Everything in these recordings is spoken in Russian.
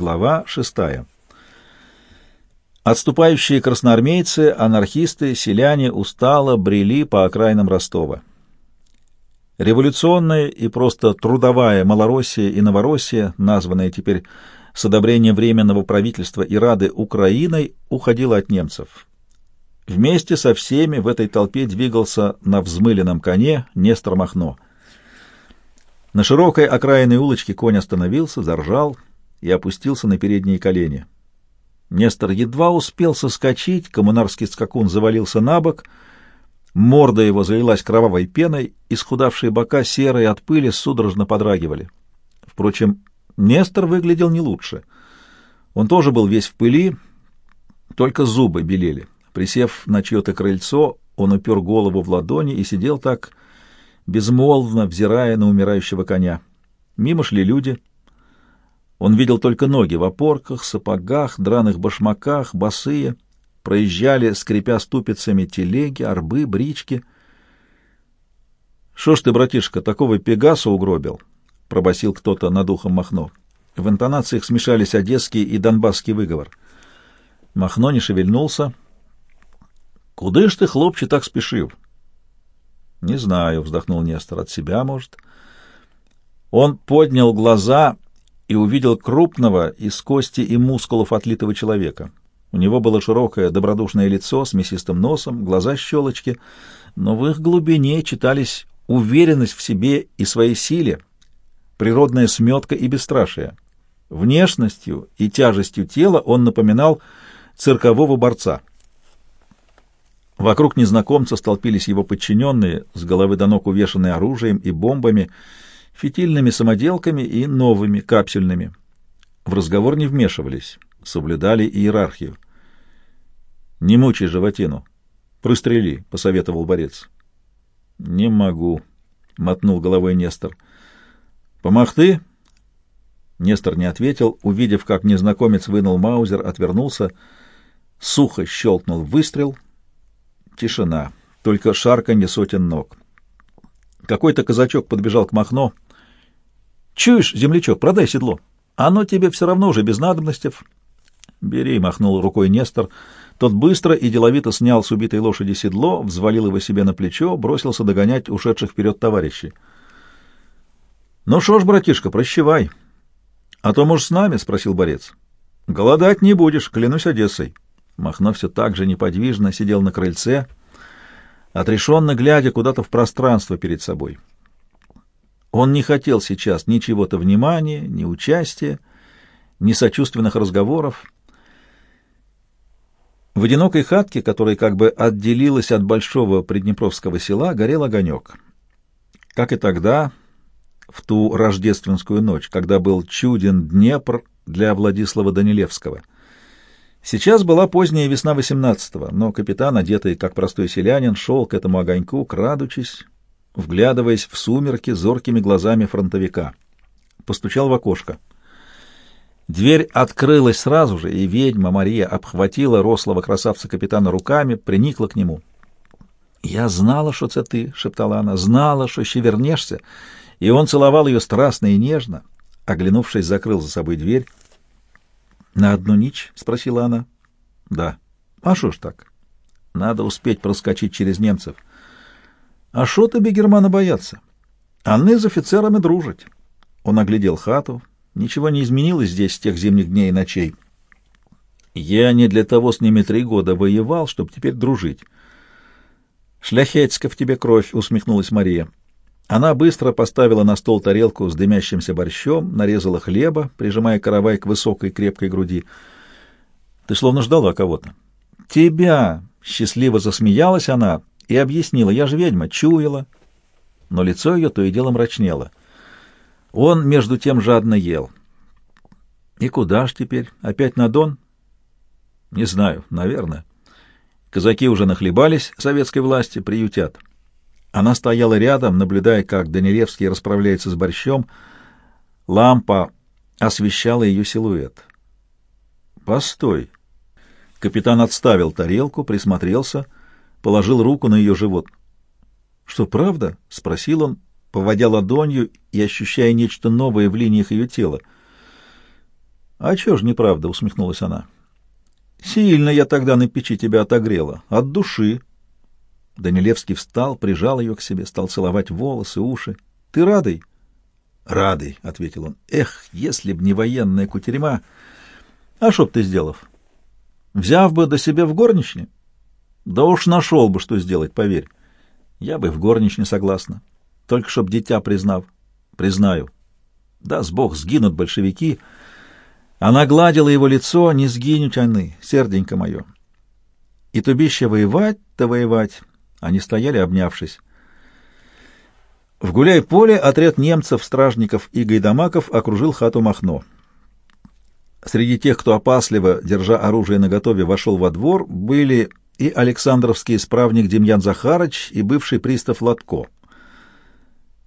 Глава шестая. Отступающие красноармейцы, анархисты, селяне устало брели по окраинам Ростова. Революционная и просто трудовая Малороссия и Новороссия, названная теперь с одобрением Временного правительства и Рады Украиной, уходила от немцев. Вместе со всеми в этой толпе двигался на взмыленном коне Нестор Махно. На широкой окраинной улочке конь остановился, заржал и опустился на передние колени. Нестор едва успел соскочить, коммунарский скакун завалился на бок, морда его залилась кровавой пеной, исхудавшие бока серые от пыли судорожно подрагивали. Впрочем, Нестор выглядел не лучше. Он тоже был весь в пыли, только зубы белели. Присев на чье-то крыльцо, он упер голову в ладони и сидел так, безмолвно взирая на умирающего коня. Мимо шли люди — он видел только ноги в опорках, сапогах, драных башмаках, босые. Проезжали, скрипя ступицами, телеги, арбы, брички. — Шо ж ты, братишка, такого пегаса угробил? — пробасил кто-то над ухом Махно. В интонациях смешались одесский и донбасский выговор. Махно не шевельнулся. — Куды ж ты, хлопче, так спешил? — Не знаю, — вздохнул Нестор, — от себя, может. Он поднял глаза и увидел крупного из кости и мускулов отлитого человека. У него было широкое добродушное лицо с мясистым носом, глаза щелочки, но в их глубине читались уверенность в себе и своей силе, природная сметка и бесстрашие. Внешностью и тяжестью тела он напоминал циркового борца. Вокруг незнакомца столпились его подчиненные, с головы до ног увешанные оружием и бомбами, фитильными самоделками и новыми, капсюльными. В разговор не вмешивались, соблюдали иерархию. «Не мучай животину. Пристрели», — посоветовал борец. «Не могу», — мотнул головой Нестор. «Помахты?» Нестор не ответил, увидев, как незнакомец вынул маузер, отвернулся. Сухо щелкнул выстрел. Тишина, только шарканье сотен ног. Какой-то казачок подбежал к Махно — Чуешь, землячок, продай седло. Оно тебе все равно уже без надобностей. Бери, махнул рукой Нестор. Тот быстро и деловито снял с убитой лошади седло, взвалил его себе на плечо, бросился догонять ушедших вперед товарищей. Ну что ж, братишка, прощевай. А то, может, с нами? спросил борец. Голодать не будешь, клянусь Одессой. Махно все так же неподвижно сидел на крыльце, отрешенно глядя куда-то в пространство перед собой. Он не хотел сейчас ни чего-то внимания, ни участия, ни сочувственных разговоров. В одинокой хатке, которая как бы отделилась от большого приднепровского села, горел огонек. Как и тогда, в ту рождественскую ночь, когда был чуден Днепр для Владислава Данилевского. Сейчас была поздняя весна 18-го, но капитан, одетый как простой селянин, шел к этому огоньку, крадучись, вглядываясь в сумерки зоркими глазами фронтовика. Постучал в окошко. Дверь открылась сразу же, и ведьма Мария обхватила рослого красавца капитана руками, приникла к нему. «Я знала, что это ты», — шептала она, — «знала, что еще вернешься». И он целовал ее страстно и нежно. Оглянувшись, закрыл за собой дверь. «На одну ночь?» — спросила она. «Да». «А что ж так? Надо успеть проскочить через немцев». А шо тебе, Германа, бояться? Анны с офицерами дружить. Он оглядел хату. Ничего не изменилось здесь с тех зимних дней и ночей. Я не для того с ними три года воевал, чтобы теперь дружить. Шляхетска в тебе кровь, усмехнулась Мария. Она быстро поставила на стол тарелку с дымящимся борщом, нарезала хлеба, прижимая каравай к высокой крепкой груди. Ты словно ждала кого-то. Тебя! Счастливо засмеялась она, и объяснила, я же ведьма, чуяла. Но лицо ее то и дело мрачнело. Он, между тем, жадно ел. И куда ж теперь? Опять на Дон? Не знаю, наверное. Казаки уже нахлебались советской власти, приютят. Она стояла рядом, наблюдая, как Данилевский расправляется с борщом. Лампа освещала ее силуэт. «Постой!» Капитан отставил тарелку, присмотрелся — положил руку на ее живот. «Что, правда?» — спросил он, поводя ладонью и ощущая нечто новое в линиях ее тела. А чё ж неправда, усмехнулась она. Сильно я тогда на печи тебя отогрела, от души. Данилевский встал, прижал ее к себе, стал целовать волосы, уши. Ты радый? Радый, ответил он. Эх, если б не военная кутерьма. А что б ты сделал? Взяв бы до себя в горничне? Да уж нашел бы, что сделать, поверь. Я бы в горничне согласна. Только чтоб дитя признав. Признаю. Да, с бог, сгинут большевики. Она гладила его лицо, не сгинуть они, серденько мое. И тубище воевать-то воевать. Они стояли, обнявшись. В гуляй-поле отряд немцев, стражников и гайдамаков окружил хату Махно. Среди тех, кто опасливо, держа оружие наготове, вошел во двор, были и Александровский исправник Демьян Захарыч, и бывший пристав Латко.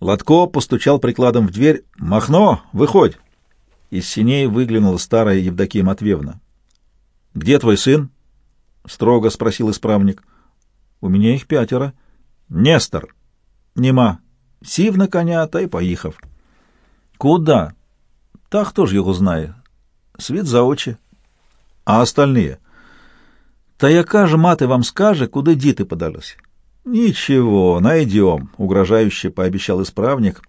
Латко постучал прикладом в дверь. «Махно, выходь!» Из синей выглянула старая Евдокия Матвеевна. «Где твой сын?» — строго спросил исправник. «У меня их пятеро». «Нестор!» «Нема. Сів на коня, та й поїхав». «Куда?» «Та хто ж його знає? Світ за очі». «А остальные?» Та яка ж мати вам скаже, куди діти подались? Ничего, найдем, угрожающе пообещал исправник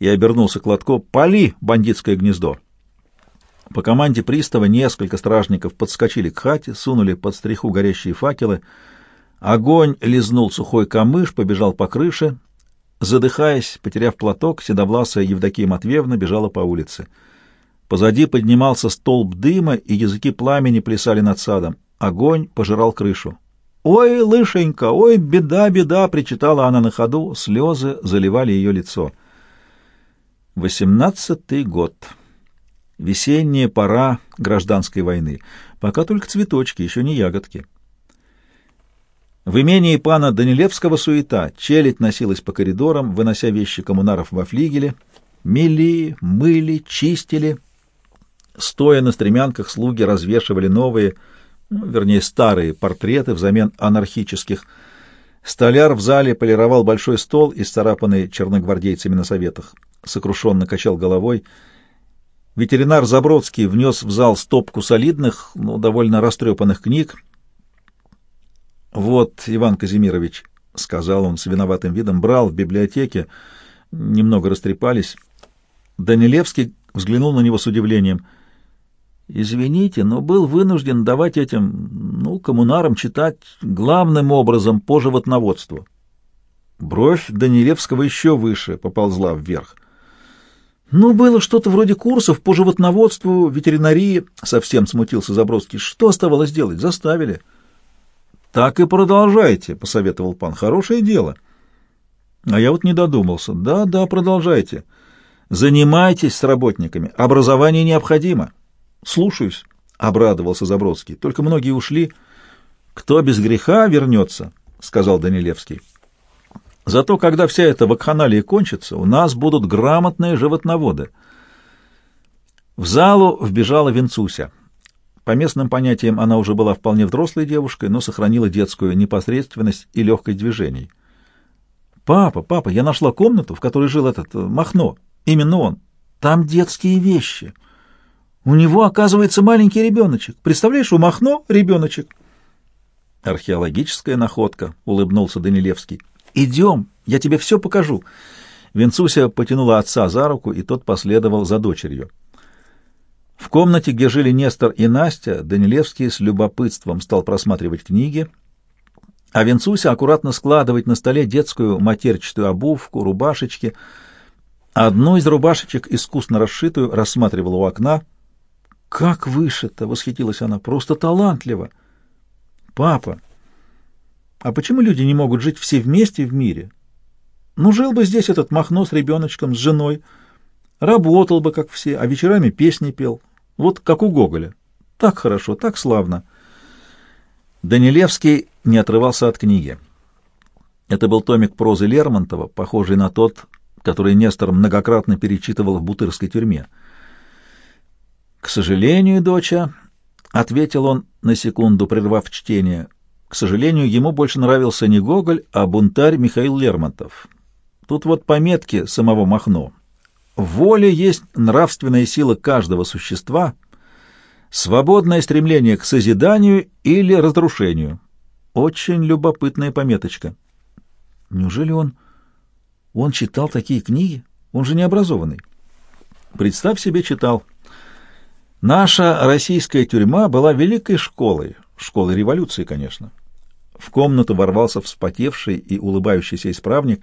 и обернулся к лотку. Пали, бандитское гнездо! По команде пристава несколько стражников подскочили к хате, сунули под стриху горящие факелы. Огонь лизнул сухой камыш, побежал по крыше. Задыхаясь, потеряв платок, седовласая Евдокия Матвеевна бежала по улице. Позади поднимался столб дыма, и языки пламени плясали над садом. Огонь пожирал крышу. «Ой, лышенька, ой, беда, беда!» — причитала она на ходу, слезы заливали ее лицо. Восемнадцатый год. Весенняя пора гражданской войны. Пока только цветочки, еще не ягодки. В имении пана Данилевского суета. Челядь носилась по коридорам, вынося вещи коммунаров во флигеле. Мели, мыли, чистили. Стоя на стремянках, слуги развешивали новые — ну, вернее, старые портреты взамен анархических. Столяр в зале полировал большой стол, исцарапанный черногвардейцами на советах. Сокрушенно качал головой. Ветеринар Забродский внес в зал стопку солидных, но довольно растрепанных книг. «Вот, Иван Казимирович», — сказал он с виноватым видом, — брал в библиотеке, немного растрепались. Данилевский взглянул на него с удивлением — Извините, но был вынужден давать этим, ну, коммунарам читать главным образом по животноводству. Бровь Данилевского еще выше поползла вверх. Ну, было что-то вроде курсов по животноводству, ветеринарии, совсем смутился Забродский. Что оставалось делать? Заставили. Так и продолжайте, посоветовал пан. Хорошее дело. А я вот не додумался. Да, да, продолжайте. Занимайтесь с работниками. Образование необходимо. Слушаюсь, обрадовался Забродский. Только многие ушли. Кто без греха вернется, сказал Данилевский. Зато когда вся эта вакханалия кончится, у нас будут грамотные животноводы. В залу вбежала Венцуся. По местным понятиям она уже была вполне взрослой девушкой, но сохранила детскую непосредственность и легкость движений. «Папа, папа, я нашла комнату, в которой жил этот э, Махно. Именно он. Там детские вещи. У него, оказывается, маленький ребеночек. Представляешь, у Махно ребеночек. Археологическая находка, — улыбнулся Данилевский. Идем, я тебе все покажу. Венцуся потянула отца за руку, и тот последовал за дочерью. В комнате, где жили Нестор и Настя, Данилевский с любопытством стал просматривать книги, а Венцуся аккуратно складывать на столе детскую матерчатую обувку, рубашечки. Одну из рубашечек, искусно расшитую, рассматривала у окна — «Как вышито!» — восхитилась она. «Просто талантливо!» «Папа, а почему люди не могут жить все вместе в мире? Ну, жил бы здесь этот Махно с ребеночком, с женой, работал бы, как все, а вечерами песни пел. Вот как у Гоголя. Так хорошо, так славно». Данилевский не отрывался от книги. Это был томик прозы Лермонтова, похожий на тот, который Нестор многократно перечитывал в бутырской тюрьме. «К сожалению, доча», — ответил он на секунду, прервав чтение, — «к сожалению, ему больше нравился не Гоголь, а бунтарь Михаил Лермонтов. Тут вот пометки самого Махно. Воля есть нравственная сила каждого существа — Свободное стремление к созиданию или разрушению. Очень любопытная пометочка. Неужели он... Он читал такие книги? Он же необразованный. Представь себе, читал. Наша российская тюрьма была великой школой, школой революции, конечно. В комнату ворвался вспотевший и улыбающийся исправник.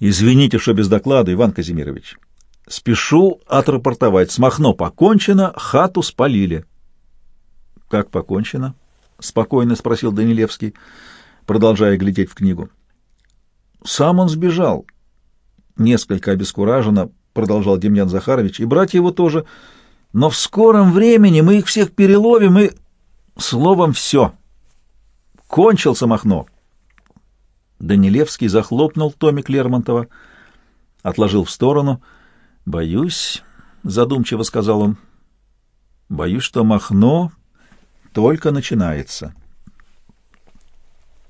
«Извините, что без доклада, Иван Казимирович. Спешу отрапортовать. С Махно покончено, хату спалили». «Как покончено?» — спокойно спросил Данилевский, продолжая глядеть в книгу. «Сам он сбежал». Несколько обескураженно продолжал Демьян Захарович, — и братья его тоже. Но в скором времени мы их всех переловим и... Словом, все. Кончился Махно. Данилевский захлопнул томик Лермонтова, отложил в сторону. «Боюсь», — задумчиво сказал он, — «боюсь, что Махно только начинается».